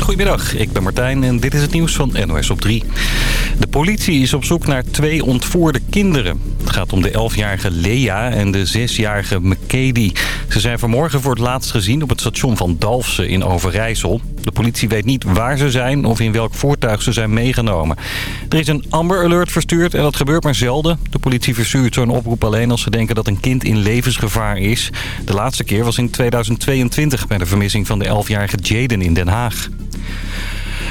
Goedemiddag, ik ben Martijn en dit is het nieuws van NOS op 3. De politie is op zoek naar twee ontvoerde kinderen. Gaat om de 11-jarige Lea en de 6-jarige McKady. Ze zijn vanmorgen voor het laatst gezien op het station van Dalfsen in Overijssel. De politie weet niet waar ze zijn of in welk voertuig ze zijn meegenomen. Er is een Amber Alert verstuurd en dat gebeurt maar zelden. De politie verstuurt zo'n oproep alleen als ze denken dat een kind in levensgevaar is. De laatste keer was in 2022 bij de vermissing van de 11-jarige Jaden in Den Haag.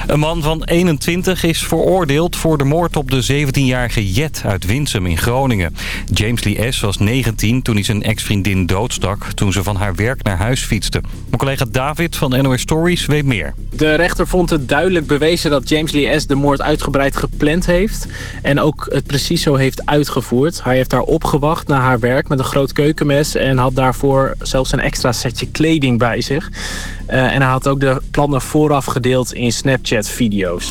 Een man van 21 is veroordeeld voor de moord op de 17-jarige Jet uit Winsum in Groningen. James Lee S. was 19 toen hij zijn ex-vriendin doodstak toen ze van haar werk naar huis fietste. Mijn collega David van NOS Stories weet meer. De rechter vond het duidelijk bewezen dat James Lee S. de moord uitgebreid gepland heeft. En ook het precies zo heeft uitgevoerd. Hij heeft daar opgewacht naar haar werk met een groot keukenmes. En had daarvoor zelfs een extra setje kleding bij zich. Uh, en hij had ook de plannen vooraf gedeeld in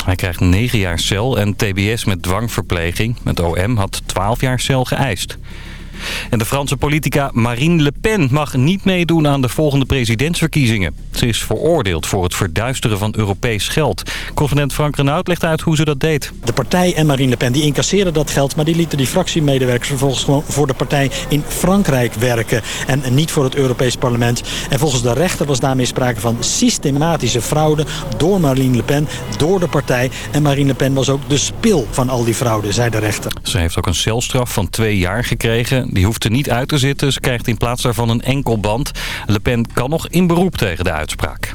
Hij krijgt 9 jaar cel en tbs met dwangverpleging. Het OM had 12 jaar cel geëist. En de Franse politica Marine Le Pen mag niet meedoen aan de volgende presidentsverkiezingen. Ze is veroordeeld voor het verduisteren van Europees geld. Correspondent Frank Renaud legt uit hoe ze dat deed. De partij en Marine Le Pen die incasseerden dat geld... maar die lieten die fractiemedewerkers vervolgens gewoon voor de partij in Frankrijk werken. En niet voor het Europees parlement. En volgens de rechter was daarmee sprake van systematische fraude... door Marine Le Pen, door de partij. En Marine Le Pen was ook de spil van al die fraude, zei de rechter. Ze heeft ook een celstraf van twee jaar gekregen. Die hoeft er niet uit te zitten. Ze krijgt in plaats daarvan een enkelband. Le Pen kan nog in beroep tegen de uitspraak.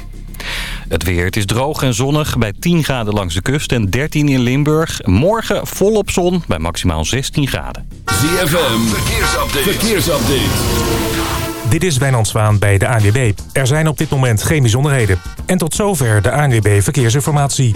Het weer, het is droog en zonnig bij 10 graden langs de kust en 13 in Limburg. Morgen volop zon bij maximaal 16 graden. ZFM, verkeersupdate. verkeersupdate. Dit is Wijnand Zwaan bij de ANWB. Er zijn op dit moment geen bijzonderheden. En tot zover de ANWB Verkeersinformatie.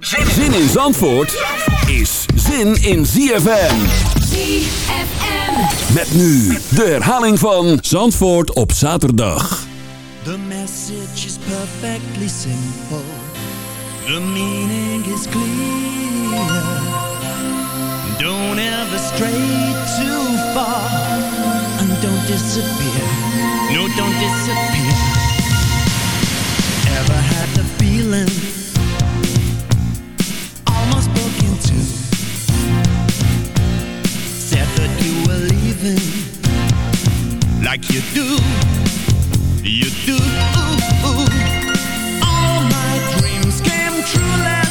Zin in Zandvoort is zin in ZFM. ZFM. Met nu de herhaling van Zandvoort op zaterdag. The message is perfectly simple. The meaning is clear. Don't ever stray too far. And don't disappear. No, don't disappear. Ever had the feeling leaving like you do. You do. All my dreams came true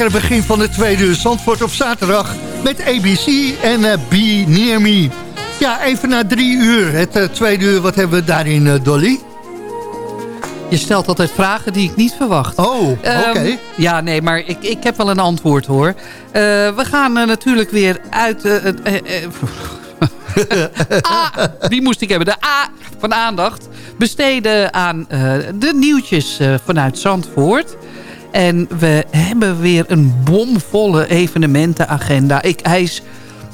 reputation? Lekker begin van de tweede uur Zandvoort op zaterdag met ABC en eh, Be Near Me. Ja, even na drie uur. Het eh, tweede uur, wat hebben we daarin, eh, Dolly? Je stelt altijd vragen die ik niet verwacht. Oh, oké. Ehm, ja, nee, maar ik, ik heb wel een antwoord hoor. We gaan natuurlijk weer uit... A, die moest ik hebben. De A van aandacht besteden aan de nieuwtjes vanuit Zandvoort. En we hebben weer een bomvolle evenementenagenda. Ik, hij is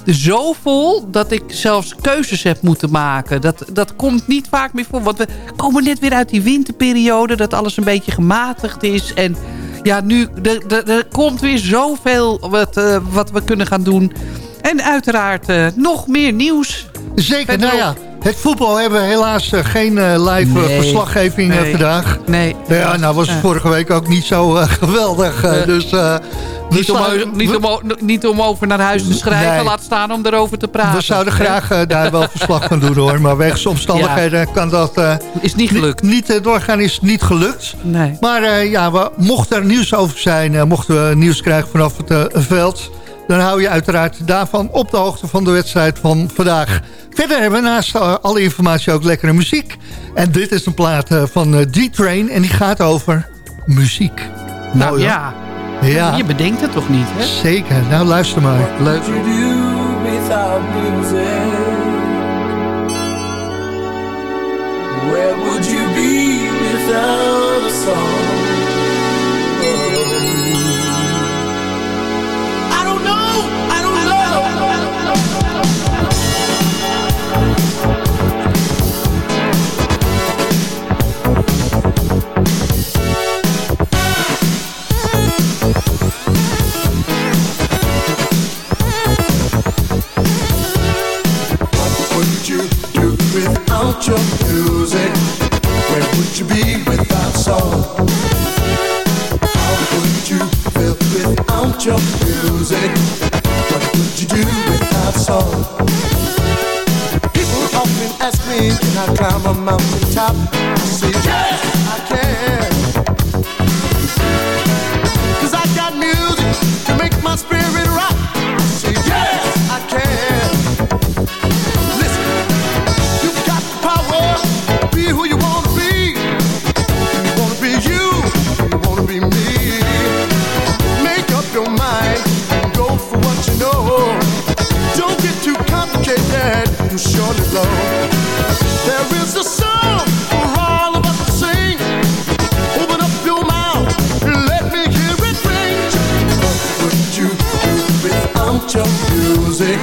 zo vol dat ik zelfs keuzes heb moeten maken. Dat, dat komt niet vaak meer voor. Want we komen net weer uit die winterperiode. Dat alles een beetje gematigd is. En ja, nu er, komt weer zoveel wat, eh, wat we kunnen gaan doen. En uiteraard eh, nog meer nieuws. Zeker, Verder nou ja. Het voetbal hebben we helaas eh, geen eh, live eh, Nee, verslaggeving nee. vandaag. Nee. Ja, nou was het vorige week ook niet zo geweldig. dus, Niet om, zouden- niet, om, niet om over naar huis te schrijven, Nee. laat staan om erover te praten. we zouden graag daar wel verslag van doen hoor. Maar wegens omstandigheden kan dat Is niet gelukt. niet doorgaan. Is niet gelukt. Nee. Maar ja, we, mocht er nieuws over zijn, mochten we nieuws krijgen vanaf het veld... dan hou je uiteraard daarvan op de hoogte van de wedstrijd van vandaag. Verder hebben we naast eh, alle informatie ook lekkere muziek. En dit is een plaat eh, van eh, D-Train en die gaat over muziek. Nou ja, ja. je bedenkt het toch niet, hè? Zeker. Nou, luister maar. Leuk. you do without music? Where would you be without a song? Music? Where would you be without song? How would you feel without your music? What would you do without song? People often ask me, can I climb a mountain top? You surely blow. There is a song for all of us to sing. Open up your mouth and let me hear it ring. What would you do without your music?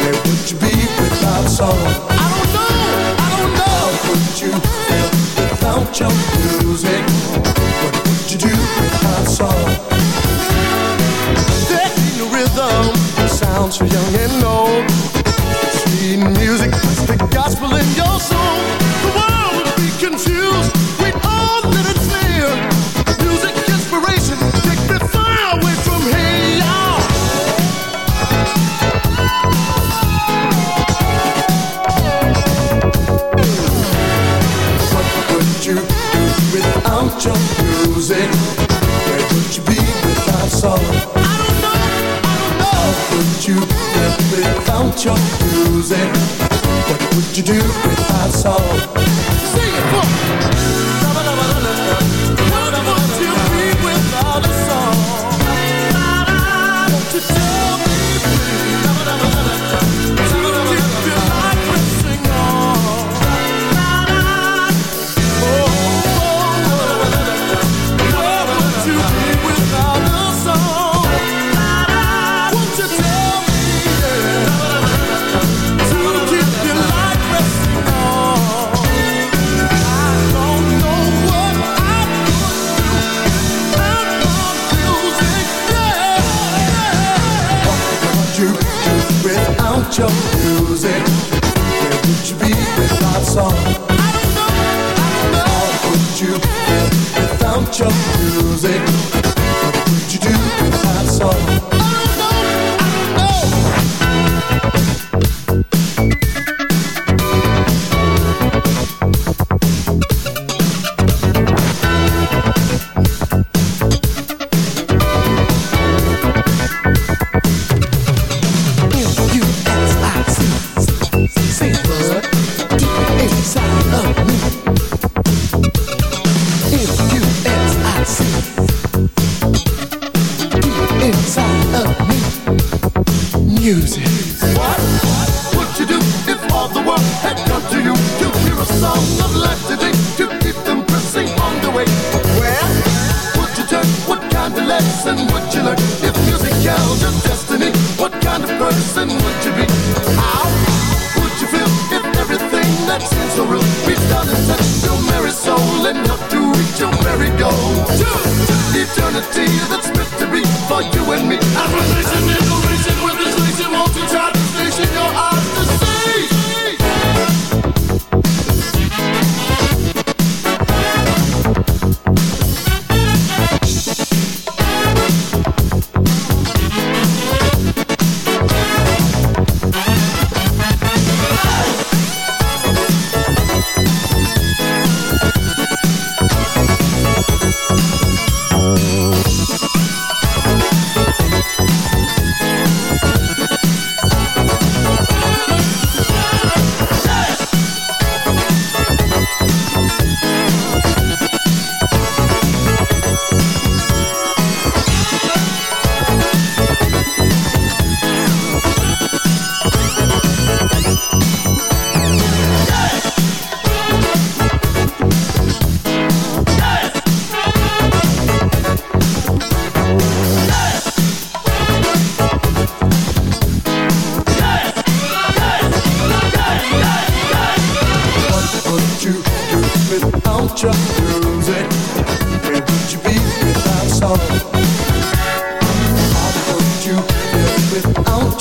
Where would you be without song? I don't know, I don't know. How would you feel without your music?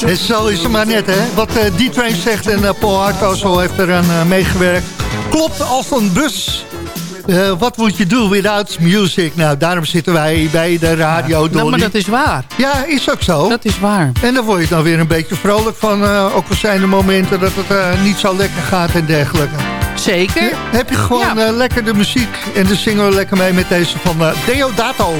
En zo is het maar net, hè. Wat eh, D train zegt en eh, Paul Hartkozel heeft eraan eh, meegewerkt. Klopt als een bus. Uh, wat moet je doen without music? Nou, daarom zitten wij bij de radio, ja. Nou, maar dat is waar. Ja, is ook zo. Dat is waar. En dan word je dan weer een beetje vrolijk van... Ook al zijn er momenten dat het niet zo lekker gaat en dergelijke. Zeker. Heb je gewoon lekker de muziek en de zingen lekker mee met deze van Deodato.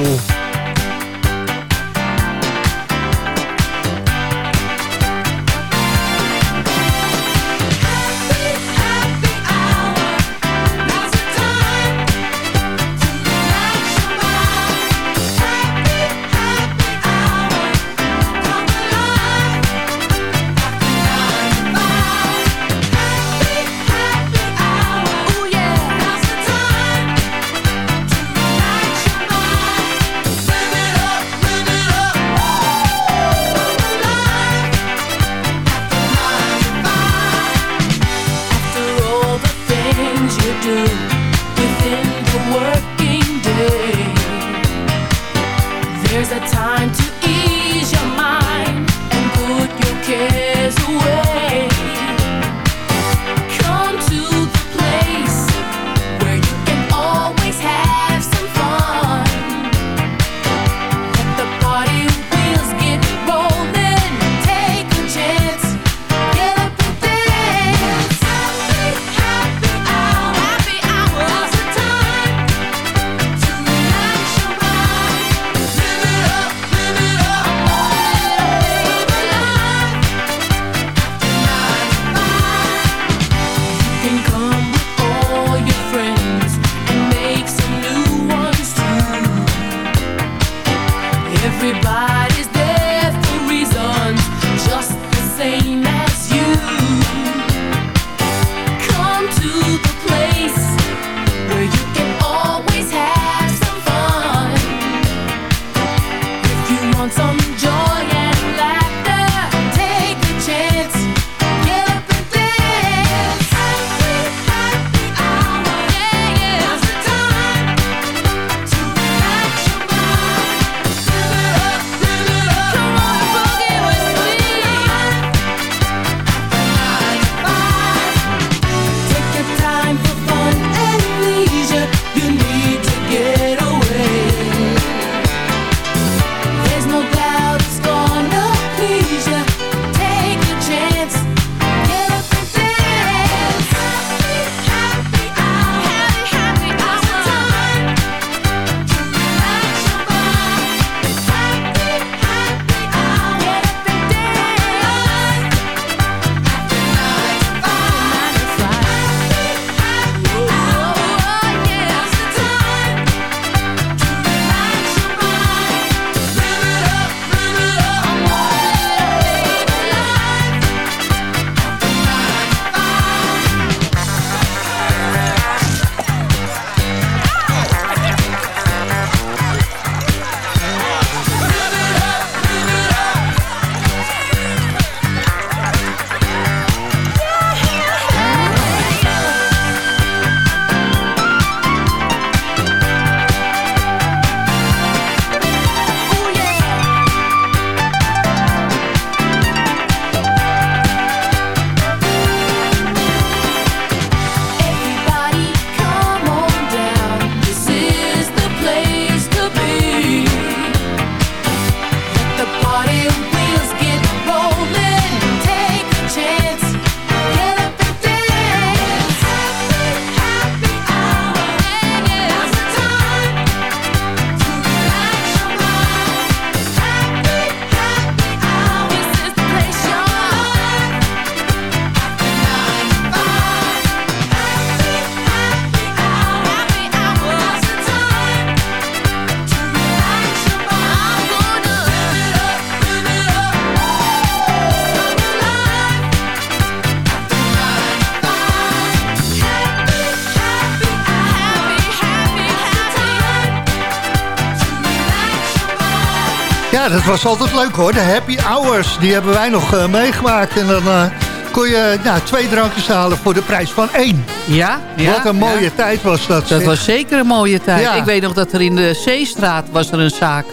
Dat was altijd leuk hoor. De happy hours, die hebben wij nog eh, meegemaakt. En dan eh, kon je nou, twee drankjes halen voor de prijs van één. Ja, ja Wat een mooie ja. tijd was dat. Dat zeg. was zeker een mooie tijd. Ja. Ik weet nog dat er in de Zeestraat was er een zaak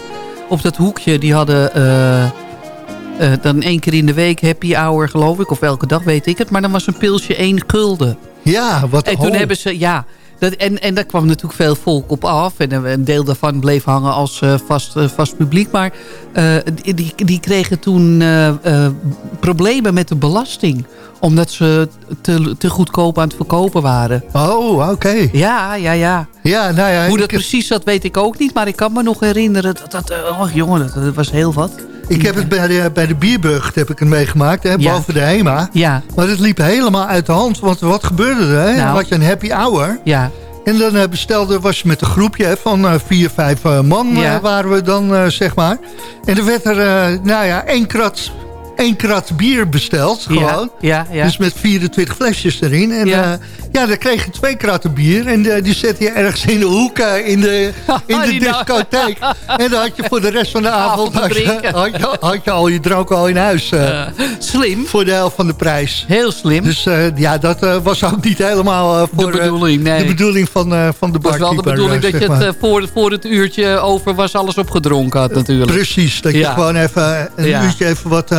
op dat hoekje. Die hadden eh, dan één keer in de week happy hour geloof ik. Of elke dag weet ik het. Maar dan was een pilsje één gulden. Ja, wat En toen oh. hebben ze, ja... Dat, en, en daar kwam natuurlijk veel volk op af. En een deel daarvan bleef hangen als eh, vast, eh, vast publiek. Maar eh, die, die, kregen toen eh, eh, problemen met de belasting. Omdat ze te, te goedkoop aan het verkopen waren. Oh, oké. Ja, ja, ja. Ja, nou ja. Hoe dat precies zat, weet ik ook niet. Maar ik kan me nog herinneren dat... dat eh, oh jongen, dat, dat was heel wat. Ik heb het bij de, bij de Bierburg heb ik het meegemaakt, hè, Ja. boven de HEMA. Ja, Maar het liep helemaal uit de hand. Want wat gebeurde er? Hè? Dan Nou. had je een happy hour. ja. En dan eh, bestelde, was je met een groepje hè, van eh, vier, vijf eh, man Ja. waren we dan, zeg maar. En er werd er, nou ja, één krat, één krat bier besteld, gewoon. Ja, ja, ja. Dus met 24 flesjes erin. En Ja. ja, ja dan kreeg je twee kratten bier. En eh, die zette je ergens in de hoek eh, in de, in de Die nou- discotheek. en dan had je voor de rest van de avond, had je, had, je, had je al je drank al in huis. eh, Slim. Voor de helft van de prijs. Heel slim. Dus eh, ja, dat eh, was ook niet helemaal eh, voor de eh, bedoeling, nee. de bedoeling van, eh, van de Het was wel de barkeeper, bedoeling eh, dat je het eh, voor, voor het uurtje over was alles opgedronken had natuurlijk. Precies, dat je gewoon even eh, een uurtje even wat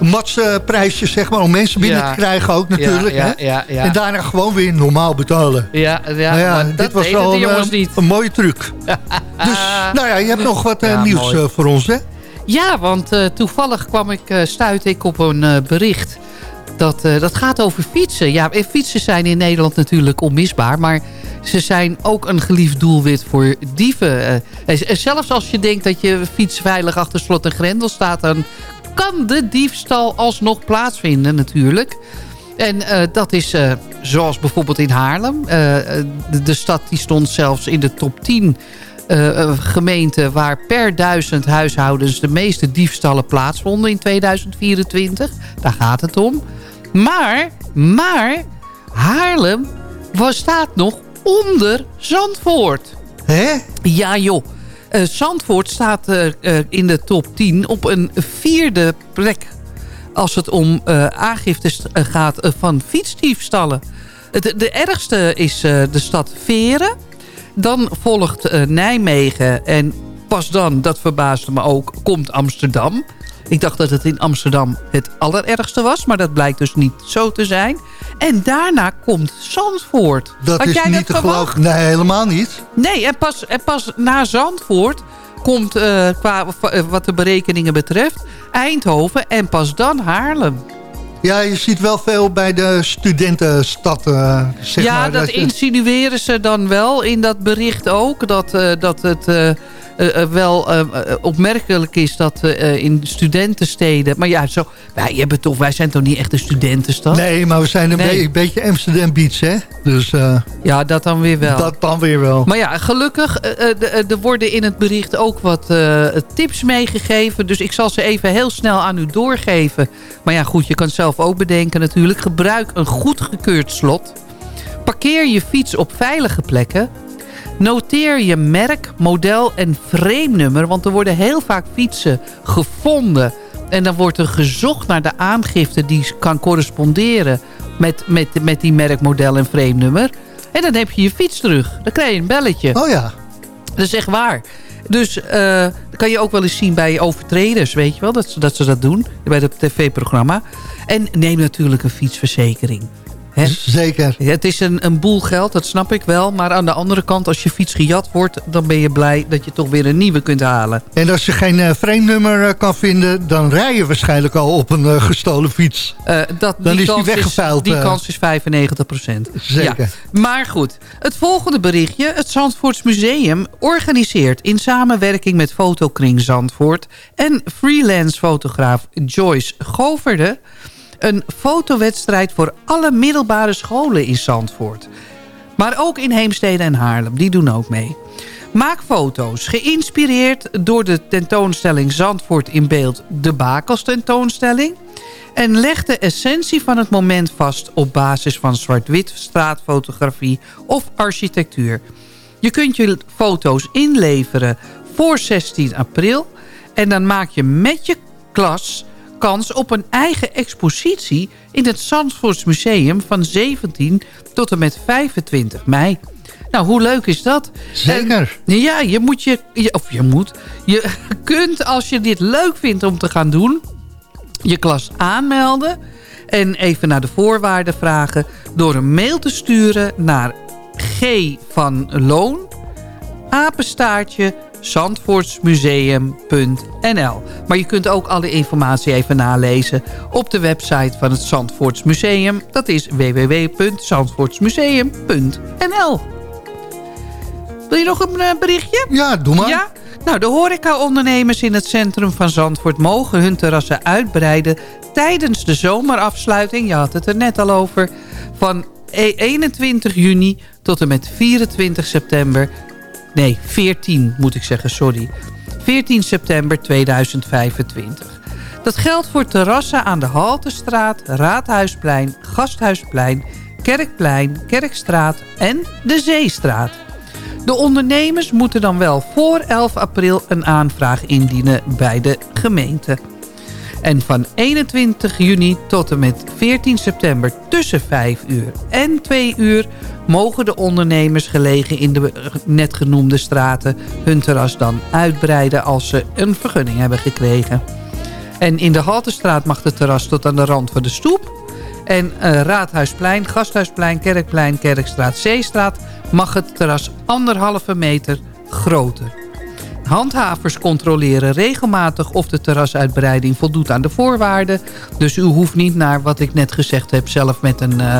matsprijsjes, zeg maar, om mensen binnen Ja. te krijgen ook natuurlijk. Ja, hè? ja, ja. En daarna gewoon weer normaal betalen. Ja, ja, nou ja, maar dit dat was wel een, een mooie truc. dus, nou ja, je hebt nog wat eh, Ja, nieuws mooi. eh, voor ons, hè? Ja, want eh, toevallig kwam ik, eh stuitte ik op een eh, bericht. Dat, eh, dat gaat over fietsen. Ja, fietsen zijn in Nederland natuurlijk onmisbaar. Maar ze zijn ook een geliefd doelwit voor dieven. Eh, en- en zelfs als je denkt dat je fiets veilig achter slot en grendel staat... dan kan de diefstal alsnog plaatsvinden natuurlijk. En eh, dat is eh, zoals bijvoorbeeld in Haarlem. Eh, de, de stad die stond zelfs in de top 10 eh, eh, gemeenten... waar per duizend huishoudens de meeste diefstallen plaatsvonden in 2024. Daar gaat het om. Maar, maar Haarlem was, staat nog onder Zandvoort. Hè? Ja joh. Eh, Zandvoort staat eh, eh, in de top 10 op een vierde plek. Als het om aangiftes gaat van fietsdiefstallen. De ergste is de stad Veren. Dan volgt Nijmegen. En pas dan, dat verbaasde me ook, komt Amsterdam. Ik dacht dat het in Amsterdam het allerergste was. Maar dat blijkt dus niet zo te zijn. En daarna komt Zandvoort. Dat Had is jij niet dat te geloven. Nee, helemaal niet. Nee, en pas, en pas na Zandvoort komt, eh, qua eh, wat de berekeningen betreft, Eindhoven en pas dan Haarlem. Ja, je ziet wel veel bij de studentenstad, eh, zeg ja, maar. dat je- insinueren ze dan wel in dat bericht ook. Dat, dat het eh, eh, wel eh, opmerkelijk is dat in studentensteden... Maar ja, zo, wij, hebben toch, wij zijn toch niet echt een studentenstad? Nee, maar we zijn een Nee. be- beetje Amsterdam Beach, hè? Dus Ja, dat dan weer wel. dat dan weer wel. Maar ja, gelukkig, er worden in het bericht ook wat tips meegegeven. Dus ik zal ze even heel snel aan u doorgeven. Maar ja, goed, je kan het zelf ook bedenken natuurlijk. Gebruik een goedgekeurd slot. Parkeer je fiets op veilige plekken. Noteer je merk, model en frame-nummer. Want er worden heel vaak fietsen gevonden. En dan wordt er gezocht naar de aangifte die kan corresponderen met, met, met die merk, model en frame-nummer. En dan heb je je fiets terug. Dan krijg je een belletje. Oh ja. Dat is echt waar. Dus eh, dat kan je ook wel eens zien bij overtreders, weet je wel. Dat ze dat, ze dat doen bij het tv-programma. En neem natuurlijk een fietsverzekering. Zeker. Het is een, een boel geld, dat snap ik wel. Maar aan de andere kant, als je fiets gejat wordt... dan ben je blij dat je toch weer een nieuwe kunt halen. En als je geen eh frame-nummer eh, kan vinden... dan rij je waarschijnlijk al op een eh, gestolen fiets. Dat, Dan is die kans weggeveild, Die kans is 95 procent. Zeker. Maar goed, het volgende berichtje. Het Zandvoorts Museum organiseert in samenwerking met Fotokring Zandvoort... en freelance fotograaf Joyce Goverde... een fotowedstrijd voor alle middelbare scholen in Zandvoort. Maar ook in Heemstede en Haarlem, die doen ook mee. Maak foto's, geïnspireerd door de tentoonstelling Zandvoort in beeld... de Bakels tentoonstelling... En leg de essentie van het moment vast op basis van zwart-wit straatfotografie of architectuur. Je kunt je foto's inleveren voor 16 april. En dan maak je met je klas kans op een eigen expositie... in het Zandvoortsmuseum van 17 tot en met 25 mei. Nou, hoe leuk is dat? Zeker. En, ja, je moet je, je... Of je moet... Je kunt, als je dit leuk vindt om te gaan doen... je klas aanmelden... en even naar de voorwaarden vragen... door een mail te sturen naar G van Loon... apenstaartje zandvoortsmuseum.nl. Maar je kunt ook alle informatie even nalezen op de website van het Zandvoortsmuseum. Dat is www.zandvoortsmuseum.nl. Wil je nog een eh, berichtje? Ja, doe maar. Ja? Nou, de horecaondernemers in het centrum van Zandvoort mogen hun terrassen uitbreiden tijdens de zomerafsluiting. Je had het er net al over. Van e- 21 juni tot en met 24 september. Nee, 14 moet ik zeggen, sorry. 14 september 2025. Dat geldt voor terrassen aan de Haltestraat, Raadhuisplein, Gasthuisplein, Kerkplein, Kerkstraat en de Zeestraat. De ondernemers moeten dan wel voor 11 april een aanvraag indienen bij de gemeente. En van 21 juni tot en met 14 september tussen 5 uur en 2 uur... mogen de ondernemers gelegen in de net genoemde straten... hun terras dan uitbreiden als ze een vergunning hebben gekregen. En in de Haltestraat mag het terras tot aan de rand van de stoep. En eh, Raadhuisplein, Gasthuisplein, Kerkplein, Kerkstraat, Zeestraat... mag het terras anderhalve meter groter. Handhavers controleren regelmatig of de terrasuitbreiding voldoet aan de voorwaarden. Dus u hoeft niet naar wat ik net gezegd heb... zelf met een eh,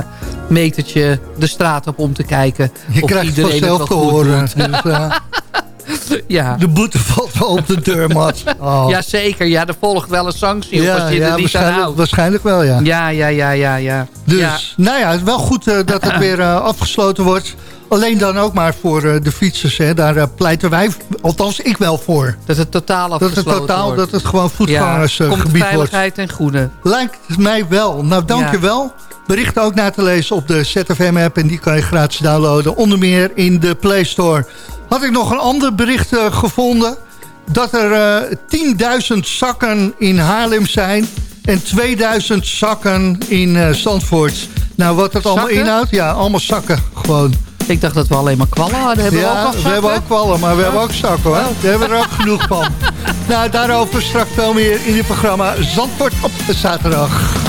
metertje de straat op om te kijken... Je of krijgt het iedereen het vanzelf wel te horen. Dus, Ja. de boete valt wel op de deurmat. Oh. ja, zeker. Ja, er volgt wel een sanctie op als je er niet aan waarschijnlijk, houdt. waarschijnlijk wel, ja. Ja, ja, ja, ja, ja. Dus, Ja. nou ja, het is wel goed eh, dat het weer eh, afgesloten wordt. Alleen dan ook maar voor eh, de fietsers. Hè. Daar eh, pleiten wij, althans ik wel voor. Dat het totaal Dat afgesloten het totaal, wordt. dat het gewoon ja, voetgangersgebied komt wordt. veiligheid ten goede. Lijkt mij wel. Nou, dankjewel. Berichten ook na te lezen op de ZFM-app. En die kan je gratis downloaden. Onder meer in de Play Store. Had ik nog een ander bericht eh, gevonden. Dat er eh 10.000 zakken in Haarlem zijn. En 2000 zakken in eh Zandvoort. Nou, wat het allemaal Zakken? inhoudt? Ja, allemaal zakken gewoon. Ik dacht dat we alleen maar kwallen hadden. Hebben we ook ja, al we zakken? hebben ook kwallen, maar we hebben ook zakken hoor. Daar hebben we er ook genoeg van. Nou, daarover straks veel meer in het programma Zandvoort op de zaterdag.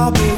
I'll be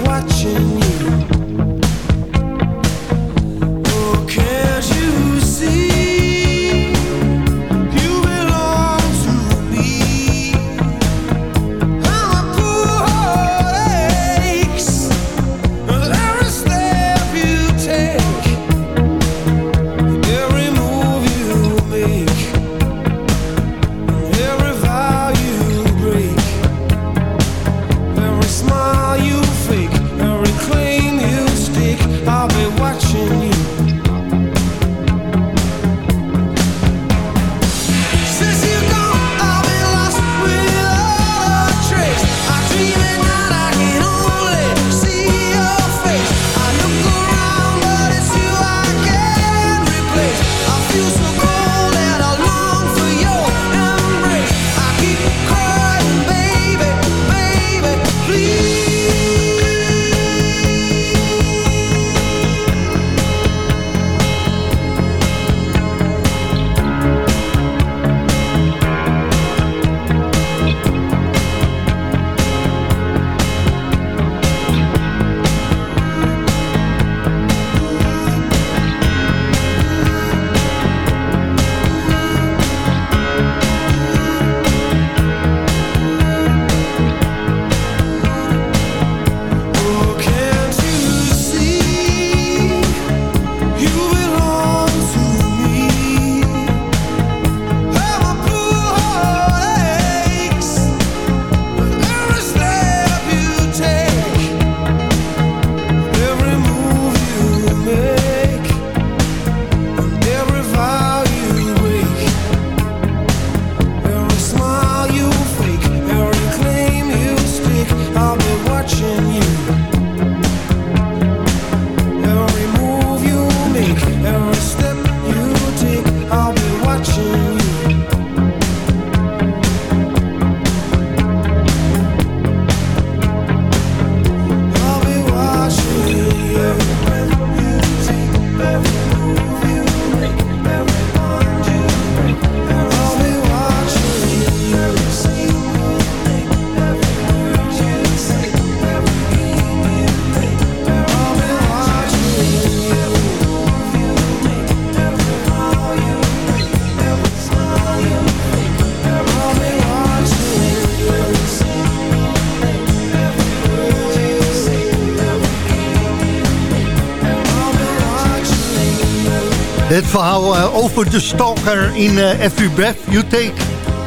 verhaal eh, over de stalker in eh Every Breath You Take...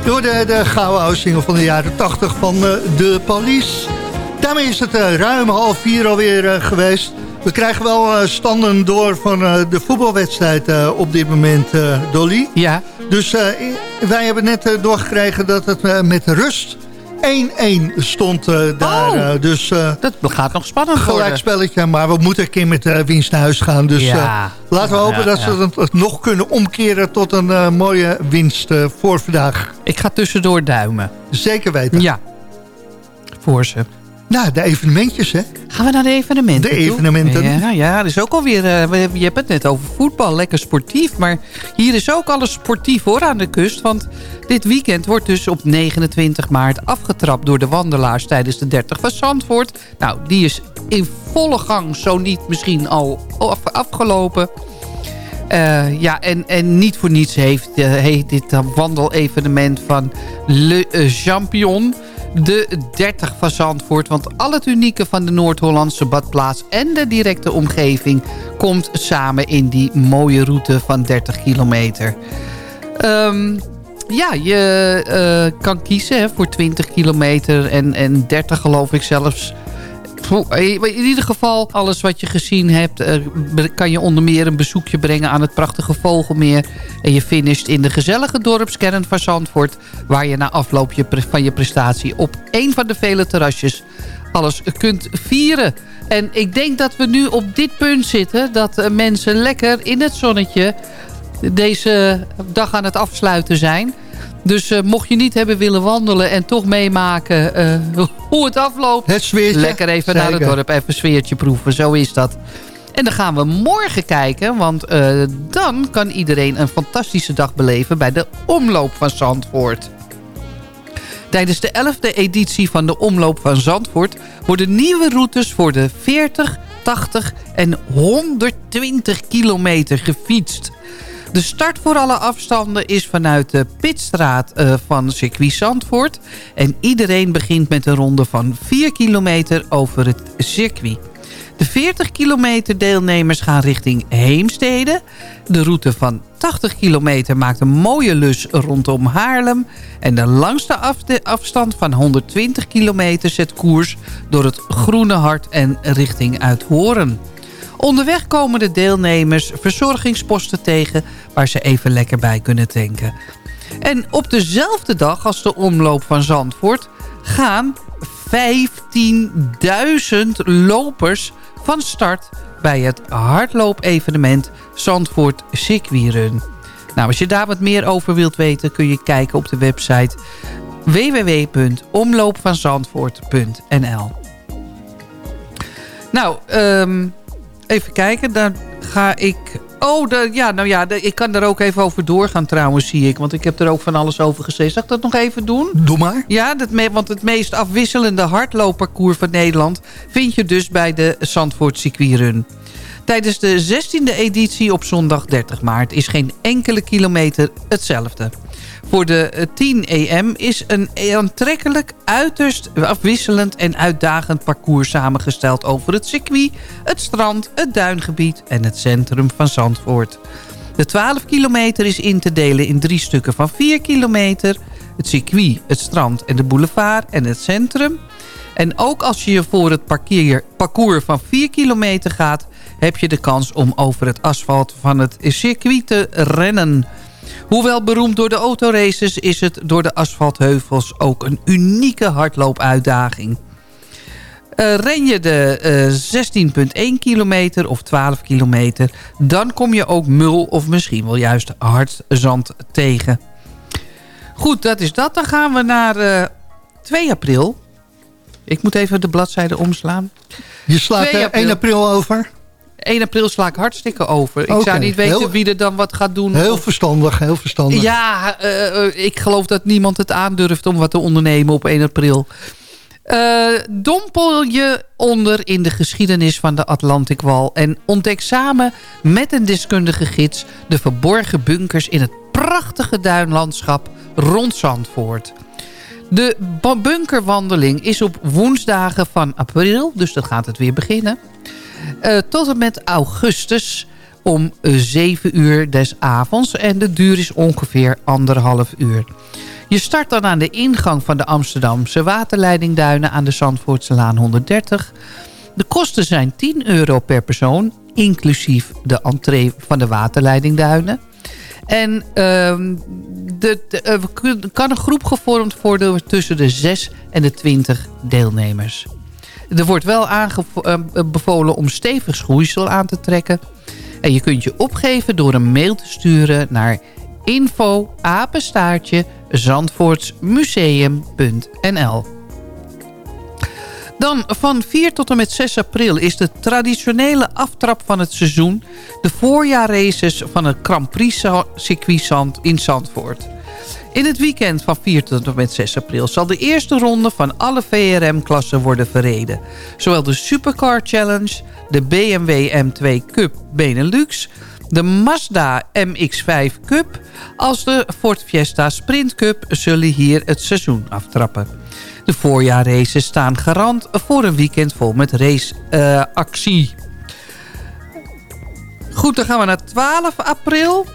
door de, de gouden van de jaren 80 van eh, de Police. Daarmee is het eh, ruim half vier alweer eh, geweest. We krijgen wel eh, standen door van eh, de voetbalwedstrijd eh, op dit moment, eh, Dolly. Ja. Dus eh, wij hebben net eh, doorgekregen dat het eh, met rust 1-1 stond eh, daar. Oh. eh, dus eh, Dat gaat nog spannend worden. gelijk spelletje, maar we moeten een keer met winst naar huis gaan. Dus Ja. laten we hopen Ja, dat ze het nog kunnen omkeren tot een mooie winst voor vandaag. Ik ga tussendoor duimen. Zeker weten. Ja. Voor ze. Nou, de evenementjes, hè? Gaan we naar de evenementen De toe? evenementen. Ja, ja, er is ook alweer... we- je hebt het net over voetbal, lekker sportief. Maar hier is ook alles sportief hoor aan de kust. Want dit weekend wordt dus op 29 maart afgetrapt door de wandelaars... tijdens de 30 van Zandvoort. Nou, die is in volle gang, zo niet misschien al af- afgelopen... Eh, ja, en, en niet voor niets heeft, eh, heet dit uh, wandelevenement van Le Champion de 30 van Zandvoort. Want al het unieke van de Noord-Hollandse badplaats en de directe omgeving... komt samen in die mooie route van 30 kilometer. Ehm, ja, je eh, kan kiezen hè, voor 20 kilometer en, en 30 geloof ik zelfs... In ieder geval, alles wat je gezien hebt... eh, kan je onder meer een bezoekje brengen aan het prachtige Vogelmeer. En je finisht in de gezellige dorpskern van Zandvoort... waar je na afloop van je prestatie op een van de vele terrasjes... alles kunt vieren. En ik denk dat we nu op dit punt zitten... dat eh, mensen lekker in het zonnetje deze dag aan het afsluiten zijn... Dus eh, mocht je niet hebben willen wandelen en toch meemaken eh, hoe het afloopt... Het sfeertje. Lekker even naar het dorp, even een sfeertje proeven. Zo is dat. En dan gaan we morgen kijken, want eh, dan kan iedereen een fantastische dag beleven... bij de omloop van Zandvoort. Tijdens de 11e editie van de Omloop van Zandvoort... worden nieuwe routes voor de 40, 80 en 120 kilometer gefietst. De start voor alle afstanden is vanuit de Pitstraat eh, van circuit Zandvoort. En iedereen begint met een ronde van 4 kilometer over het circuit. De 40 kilometer deelnemers gaan richting Heemstede. De route van 80 kilometer maakt een mooie lus rondom Haarlem. En de langste afstand van 120 kilometer zet koers door het Groene Hart en richting Uithoren. Onderweg komen de deelnemers verzorgingsposten tegen... waar ze even lekker bij kunnen tanken. En op dezelfde dag als de omloop van Zandvoort... gaan 15.000 lopers van start bij het hardloopevenement Zandvoort Run. Nou, als je daar wat meer over wilt weten... kun je kijken op de website www.omloopvanzandvoort.nl Nou, um, even kijken. Dan ga ik... Oh, de, ja, nou ja, de, ik kan daar ook even over doorgaan trouwens, zie ik. Want ik heb er ook van alles over gezegd. Zal ik dat nog even doen? Doe maar. Ja, dat me, want het meest afwisselende hardloopparcours van Nederland... vind je dus bij de Zandvoort Circuitrun. Tijdens de 16e editie op zondag 30 maart is geen enkele kilometer hetzelfde. Voor de 10 EM is een aantrekkelijk, uiterst afwisselend en uitdagend parcours samengesteld over het circuit, het strand, het duingebied en het centrum van Zandvoort. De 12 kilometer is in te delen in drie stukken van 4 kilometer. Het circuit, het strand en de boulevard en het centrum. En ook als je voor het parcours van 4 kilometer gaat... heb je de kans om over het asfalt van het circuit te rennen. Hoewel beroemd door de autoraces is het door de asfaltheuvels ook een unieke hardloopuitdaging. Uh, ren je de uh, 16,1 kilometer of 12 kilometer... dan kom je ook mul of misschien wel juist hard zand tegen. Goed, dat is dat. Dan gaan we naar uh, 2 april. Ik moet even de bladzijde omslaan. Je slaat er 1 april over? 1 april sla ik hartstikke over. Ik zou niet weten heel, wie er dan wat gaat doen. Heel verstandig, heel verstandig. Ja, uh, ik geloof dat niemand het aandurft om wat te ondernemen op 1 april. Uh, dompel je onder in de geschiedenis van de Atlantikwal... en ontdek samen met een deskundige gids... de verborgen bunkers in het prachtige duinlandschap rond Zandvoort. De bunkerwandeling is op woensdagen van april, dus dat gaat het weer beginnen... Uh, tot en met augustus om 7 uur des avonds. En de duur is ongeveer anderhalf uur. Je start dan aan de ingang van de Amsterdamse waterleidingduinen aan de Zandvoortselaan 130. De kosten zijn 10 euro per persoon, inclusief de entree van de waterleidingduinen. En uh, kan een groep gevormd worden tussen de 6 en de 20 deelnemers. Er wordt wel aanbevolen om stevig schoeisel aan te trekken. En je kunt je opgeven door een mail te sturen naar info apenstaartje zandvoortsmuseum.nl Dan van 4 tot en met 6 april is de traditionele aftrap van het seizoen... de voorjaarraces van het Grand Prix circuit in Zandvoort. In het weekend van 4 tot en met 6 april zal de eerste ronde van alle VRM-klassen worden verreden. Zowel de Supercar Challenge, de BMW M2 Cup Benelux, de Mazda MX-5 Cup als de Ford Fiesta Sprint Cup zullen hier het seizoen aftrappen. De voorjaarraces staan garant voor een weekend vol met raceactie. Goed, dan gaan we naar 12 april.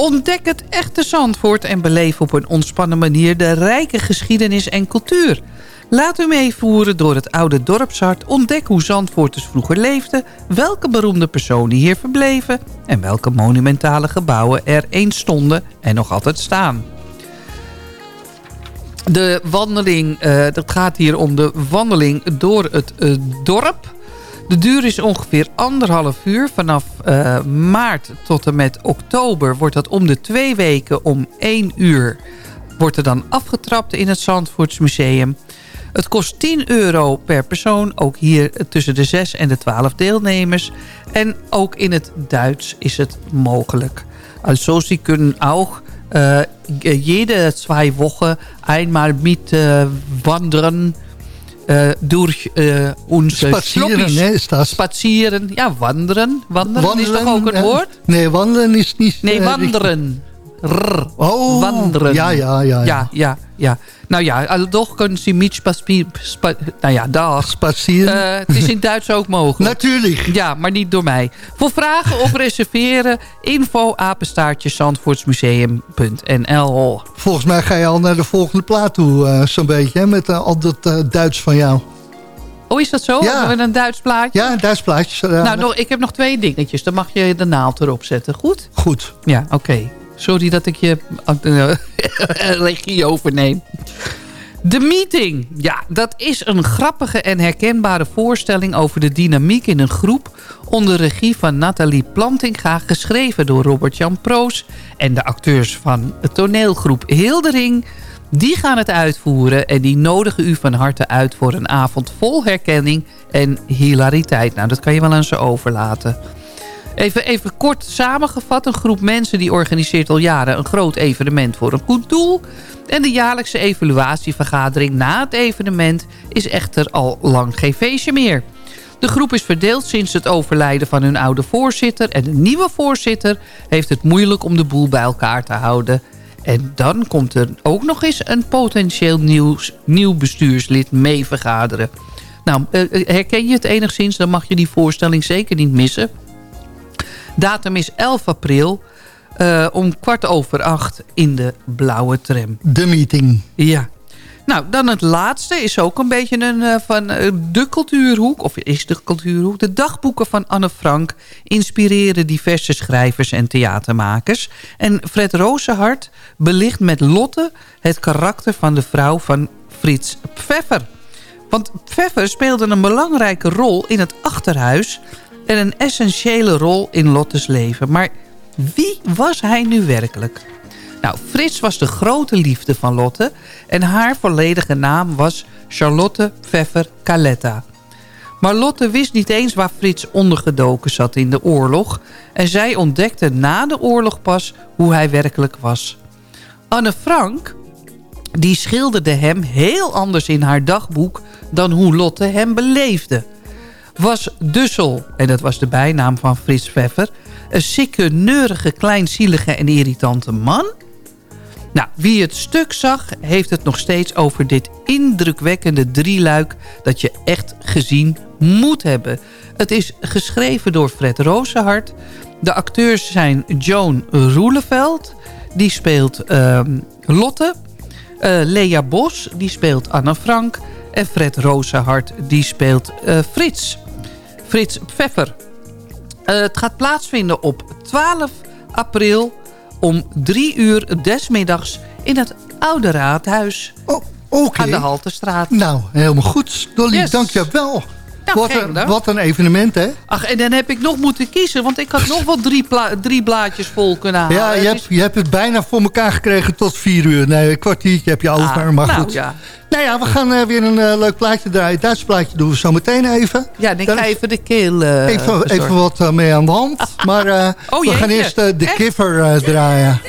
Ontdek het echte Zandvoort en beleef op een ontspannen manier de rijke geschiedenis en cultuur. Laat u meevoeren door het oude dorpshart. Ontdek hoe Zandvoorters vroeger leefden, welke beroemde personen hier verbleven... en welke monumentale gebouwen er eens stonden en nog altijd staan. De wandeling, uh, dat gaat hier om de wandeling door het uh, dorp... De duur is ongeveer anderhalf uur. Vanaf uh, maart tot en met oktober wordt dat om de twee weken om één uur... wordt er dan afgetrapt in het Zandvoortsmuseum. Het kost 10 euro per persoon. Ook hier tussen de 6 en de 12 deelnemers. En ook in het Duits is het mogelijk. Also, Sie kunnen ook äh, jede zwei Wochen einmal mit äh, wandern äh, durch äh, unsere Spazieren, Sloppies. hè, is dat? Spazieren, ja, wanderen. Wanderen, is toch ook een eh, woord? Nee, wandelen is niet... Nee, eh, wanderen. Rrr. Oh, wanderen. ja, ja, ja, ja. Ja, ja, ja. Nou ja, also doch kunnen ze. Spa, nou ja, dag. Spazieren. Eh, het is in Duits ook mogelijk. Natuurlijk. Ja, maar niet door mij. Voor vragen of reserveren, info apenstaartje zandvoortsmuseum.nl Volgens mij ga je al naar de volgende plaat toe, eh, zo'n beetje, hè, met eh, al dat eh, Duits van jou. Oh, is dat zo? Ja. Hebben we een Duits plaatje? Ja, een Duits plaatje. eh, Nou, nog, ik heb nog twee dingetjes. Dan mag je de naald erop zetten. Goed? Goed. Ja, oké. Sorry dat ik je uh, regie overneem. De Meeting. Ja, dat is een grappige en herkenbare voorstelling over de dynamiek in een groep... onder regie van Nathalie Plantinga, geschreven door Robert-Jan Proos... en de acteurs van de toneelgroep Hildering... Die gaan het uitvoeren en die nodigen u van harte uit... voor een avond vol herkenning en hilariteit. Nou, dat kan je wel aan ze overlaten. Even, even kort samengevat. Een groep mensen die organiseert al jaren een groot evenement voor een goed doel. En de jaarlijkse evaluatievergadering na het evenement is echter al lang geen feestje meer. De groep is verdeeld sinds het overlijden van hun oude voorzitter. En de nieuwe voorzitter heeft het moeilijk om de boel bij elkaar te houden. En dan komt er ook nog eens een potentieel nieuw, nieuw bestuurslid mee vergaderen. Nou, eh, herken je het enigszins? Dan mag je die voorstelling zeker niet missen. Datum is 11 april uh, om kwart over acht in de blauwe tram. De meeting. Ja. Nou, dan het laatste is ook een beetje een, uh, van uh, de cultuurhoek. Of is de cultuurhoek. De dagboeken van Anne Frank inspireren diverse schrijvers en theatermakers. En Fred Rozenhart belicht met Lotte het karakter van de vrouw van Frits Pfeffer. Want Pfeffer speelde een belangrijke rol in het achterhuis en een essentiële rol in Lottes leven. Maar wie was hij nu werkelijk? Nou, Frits was de grote liefde van Lotte en haar volledige naam was Charlotte Pfeffer Caletta. Maar Lotte wist niet eens waar Frits ondergedoken zat in de oorlog... en zij ontdekte na de oorlog pas hoe hij werkelijk was. Anne Frank die schilderde hem heel anders in haar dagboek... dan hoe Lotte hem beleefde was Dussel, en dat was de bijnaam van Frits Pfeffer... een sikke, neurige, kleinzielige en irritante man? Nou, wie het stuk zag, heeft het nog steeds over dit indrukwekkende drieluik... dat je echt gezien moet hebben. Het is geschreven door Fred Rozenhart. De acteurs zijn Joan Roeleveld, die speelt uh, Lotte... Uh, Lea Bos, die speelt Anne Frank... en Fred Rozenhart, die speelt uh, Frits... Frits Pfeffer. Uh, het gaat plaatsvinden op 12 april om 3 uur desmiddags in het Oude Raadhuis. Oh, okay. Aan de Haltestraat. Nou, helemaal goed. Dolly, Yes. dank je wel. Nou, wat, een, dank. wat een evenement, hè? Ach, en dan heb ik nog moeten kiezen, want ik had nog wel drie, drie blaadjes vol kunnen halen. Ja, je Het hebt, je hebt het bijna voor elkaar gekregen tot vier uur. Nee, een kwartiertje heb je over, Ah, maar nou, goed. ja. Nou ja, we gaan eh, weer een eh, leuk plaatje draaien. Duits plaatje doen we zo meteen even. Ja, dan Dan ga even de keel eh, even, even wat mee aan de hand. Maar Oh, we gaan eerst de Echt? Eh, draaien.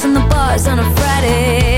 From the stars and the bars on a Friday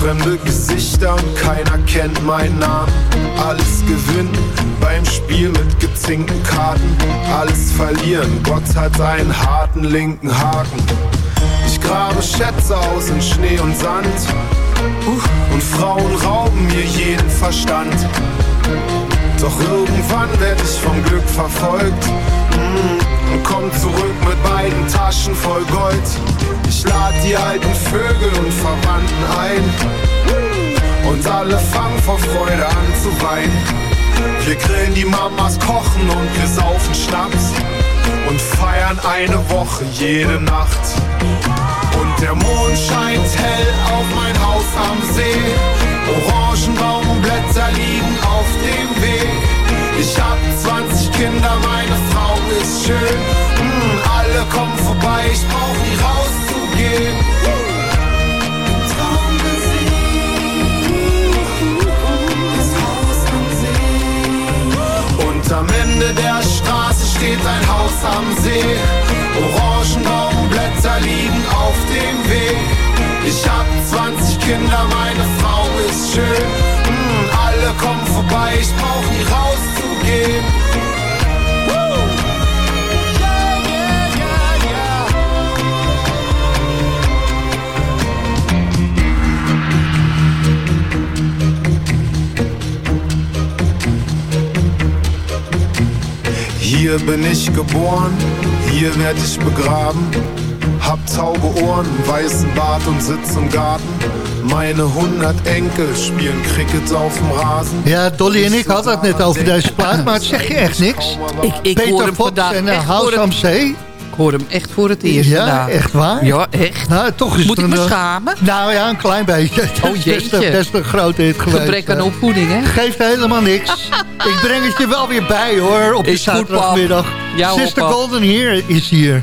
Fremde Gesichter und keiner kennt meinen Namen. Alles gewinnen beim Spiel mit gezinkten Karten. Alles verlieren, Gott hat einen harten linken Haken. Ich grabe Schätze aus in Schnee und Sand. Uh, und Frauen rauben mir jeden Verstand. Doch irgendwann werd ich vom Glück verfolgt mm, und komm zurück mit beiden Taschen voll Gold. Ich lad die alten Vögel und Verwandten ein und alle fangen vor Freude an zu weinen. Wir grillen die Mamas, kochen und wir saufen Schnaps und feiern eine Woche jede Nacht. Der Mond scheint hell auf mein Haus am See. Orangenbaumblätter liegen auf dem Weg. Ich hab 20 Kinder, meine Frau ist schön. Mm, alle kommen vorbei, ich brauch nie rauszugehen. Und am Ende der Straße steht ein Haus am See. Orangenbaumblätter liegen auf dem Weg. Ich hab 20 Kinder, meine Frau ist schön. Mm, alle kommen vorbei, ich brauch nie rauszugehen. Woo! Yeah, yeah, yeah. Hier bin ich geboren, hier werd ich begraben. Hab taube Ohren, weißen Bart und sitz im Garten. Meine 100 Enkel spielen Cricket auf dem Rasen. Ja, Dolly en ik hadden het net over deze plaat, maar het zeg je echt niks. Ik, ik Peter hoor hem Fox vandaag en eh, echt voor House het- am Zee. Ik hoor hem echt voor het eerst Ja, vandaag. echt waar? Ja, echt. Nou, toch is Moet het ik me een, eh, schamen? Nou ja, een klein beetje. Oh, is best, jeetje. een- best een grote hit geweest. Gebrek aan eh. opvoeding, hè? Geeft helemaal niks. ik breng het je wel weer bij hoor, op de Is goed, pap. zaterdagmiddag. Sister. Golden hier is hier.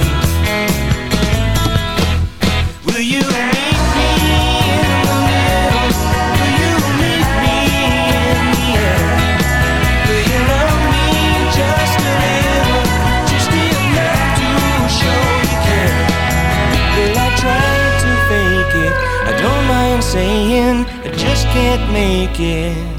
Can't make it.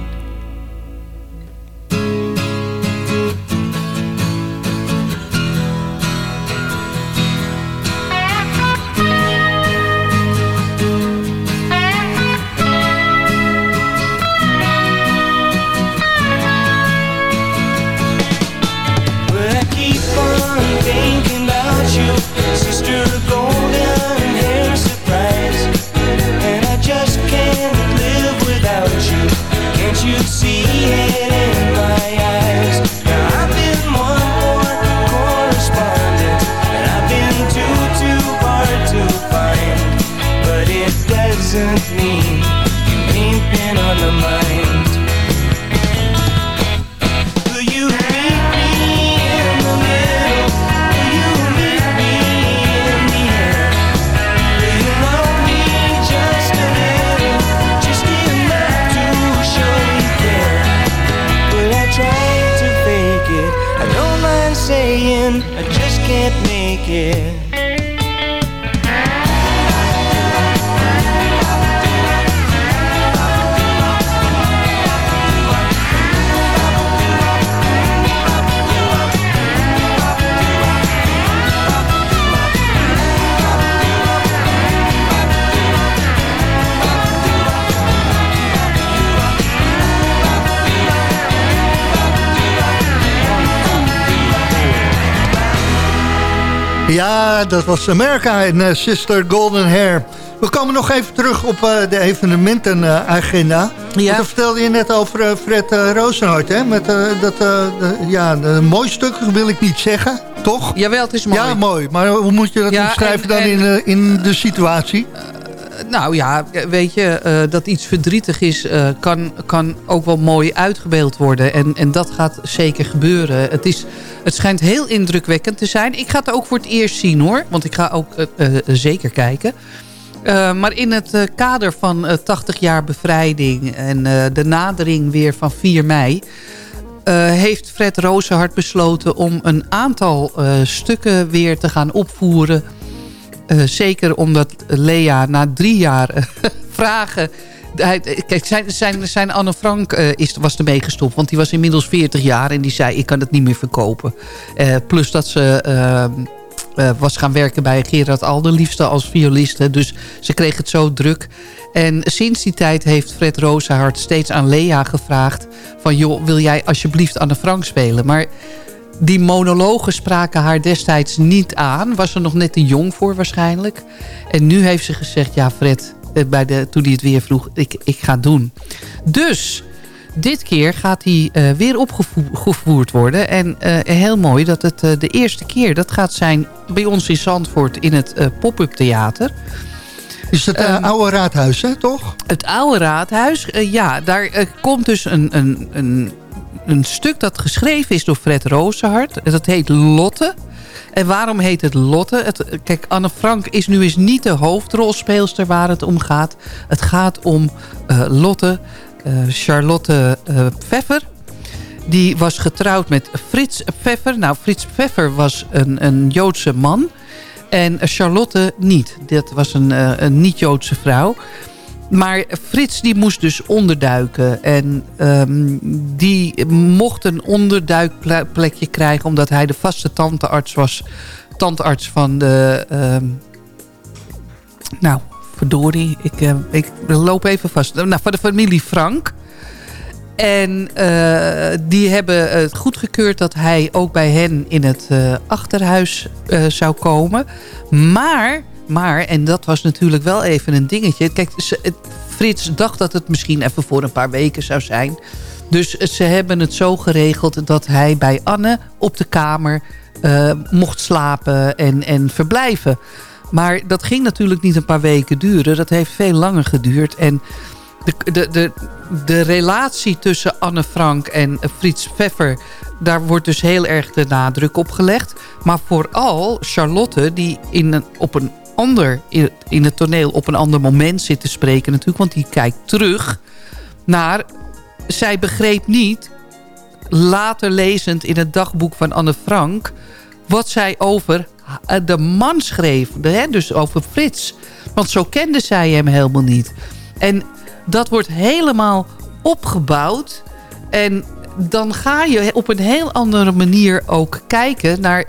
Ja, dat was Amerika en eh, Sister Golden Hair. We komen nog even terug op eh, de evenementenagenda. Ja. Dat vertelde je net over eh, Fred uh, Rozenhart, hè? Met eh, dat, eh, ja, een mooi stuk wil ik niet zeggen, toch? Jawel, het is mooi. Ja, mooi. Maar hoe moet je dat Ja, omschrijven en- dan en- in, eh, in de situatie? Nou ja, weet je, eh, dat iets verdrietig is... eh, kan, kan ook wel mooi uitgebeeld worden. En, en dat gaat zeker gebeuren. Het, is, het schijnt heel indrukwekkend te zijn. Ik ga het ook voor het eerst zien hoor. Want ik ga ook eh, zeker kijken. Maar in het kader van eh, 80 jaar bevrijding... en de nadering weer van 4 mei... heeft Fred Rozenhart besloten om een aantal stukken weer te gaan opvoeren... Eh, zeker omdat Lea na drie jaar eh, vragen... Kijk, zijn, zijn, zijn Anne Frank eh, is, was ermee gestopt. Want die was inmiddels 40 jaar en die zei... ik kan het niet meer verkopen. Plus dat ze eh, eh, was gaan werken bij Gerard Alderliefste als violiste. Dus ze kreeg het zo druk. En sinds die tijd heeft Fred Rozenhart steeds aan Lea gevraagd... van joh, wil jij alsjeblieft Anne Frank spelen? Maar die monologen spraken haar destijds niet aan. Was er nog net te jong voor waarschijnlijk. En nu heeft ze gezegd, ja Fred, eh, bij de, toen hij het weer vroeg, ik, ik ga het doen. Dus dit keer gaat hij eh, weer opgevoerd worden. En eh, heel mooi dat het de eerste keer, dat gaat zijn bij ons in Zandvoort in het pop-up theater. Is het Ehm, oude raadhuis, hè, toch? Het oude raadhuis, ja, daar komt dus een, een, een, een stuk dat geschreven is door Fred Rozenhart. Dat heet Lotte. En waarom heet het Lotte? Het, kijk, Anne Frank is nu eens niet de hoofdrolspeelster waar het om gaat. Het gaat om eh, Lotte, eh, Charlotte eh, Pfeffer. Die was getrouwd met Frits Pfeffer. Nou, Frits Pfeffer was een, een Joodse man. En Charlotte niet. Dat was een, een niet-Joodse vrouw. Maar Frits die moest dus onderduiken. En ehm, die mocht een onderduikplekje krijgen... omdat hij de vaste tantearts was. Tantearts van de... ehm, nou, verdorie. Ik, eh, ik loop even vast. Nou, van de familie Frank. En eh, die hebben het goedgekeurd dat hij ook bij hen in het eh, achterhuis zou komen. Maar, maar, en dat was natuurlijk wel even een dingetje. Kijk, Frits dacht dat het misschien even voor een paar weken zou zijn. Dus ze hebben het zo geregeld dat hij bij Anne op de kamer eh, mocht slapen en, en verblijven. Maar dat ging natuurlijk niet een paar weken duren. Dat heeft veel langer geduurd. En de, de, de, de relatie tussen Anne Frank en Frits Pfeffer... daar wordt dus heel erg de nadruk op gelegd. Maar vooral Charlotte, die in een, op een ander, in, het toneel op een ander moment zit te spreken natuurlijk... want die kijkt terug naar... zij begreep niet, later lezend in het dagboek van Anne Frank... wat zij over eh, de man schreef, hè, dus over Frits. Want zo kende zij hem helemaal niet. En dat wordt helemaal opgebouwd. En dan ga je op een heel andere manier ook kijken naar,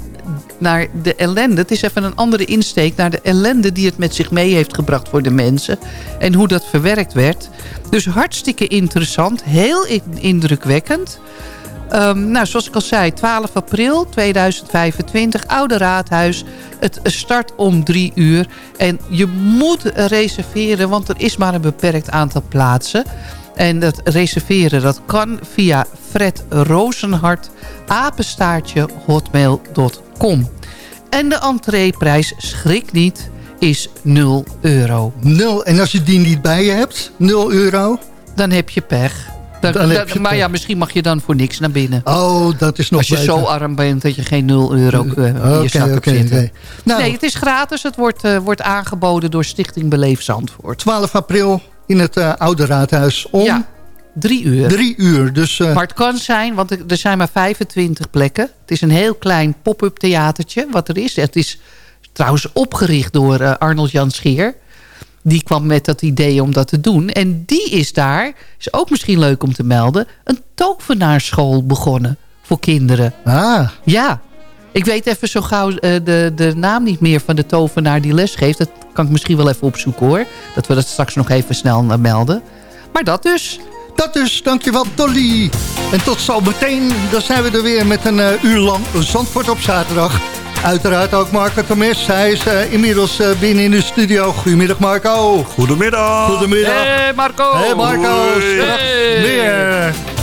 naar de ellende. Het is even een andere insteek naar de ellende die het met zich mee heeft gebracht voor de mensen. En hoe dat verwerkt werd. Dus hartstikke interessant. Heel in- indrukwekkend. Ehm, nou, zoals ik al zei, 12 april 2025, Oude Raadhuis. Het start om drie uur. En je moet reserveren, want er is maar een beperkt aantal plaatsen. En dat reserveren, dat kan via Fred Rozenhart, apenstaartje, hotmail.com. En de entreeprijs, schrik niet, is 0 euro. Nul. En als je die niet bij je hebt, 0 euro. Dan heb je pech. Dan, Dan heb dan- je maar pech. ja, misschien mag je dan voor niks naar binnen. Oh, dat is nog Als je beter. zo arm bent dat je geen 0 euro eh, in Oké, je zak hebt zitten. Nou, nee, het is gratis. Het wordt, eh, wordt aangeboden door Stichting Beleef Zandvoort. 12 april in het eh, Oude Raadhuis om Ja, drie uur. drie uur. Dus eh, Maar het kan zijn, want er er zijn maar 25 plekken. Het is een heel klein pop-up theatertje wat er is. Het is trouwens opgericht door eh, Arnold Jan Scheer. Die kwam met dat idee om dat te doen. En die is daar, is ook misschien leuk om te melden... een tovenaarschool begonnen voor kinderen. ah, Ja, ik weet even zo gauw eh, de, de naam niet meer van de tovenaar die les geeft. Dat kan ik misschien wel even opzoeken hoor. Dat we dat straks nog even snel eh, melden. Maar dat dus. dat dus. Dankjewel, Dolly. En tot zo meteen. Dan zijn we er weer met een eh, uur lang Zandvoort op zaterdag. Uiteraard ook Marco Temes. Hij is eh, inmiddels eh, binnen in de studio. Goedemiddag, Marco. Goedemiddag. Goedemiddag. Hey Marco. Hey Marco, Hoi. straks Hey.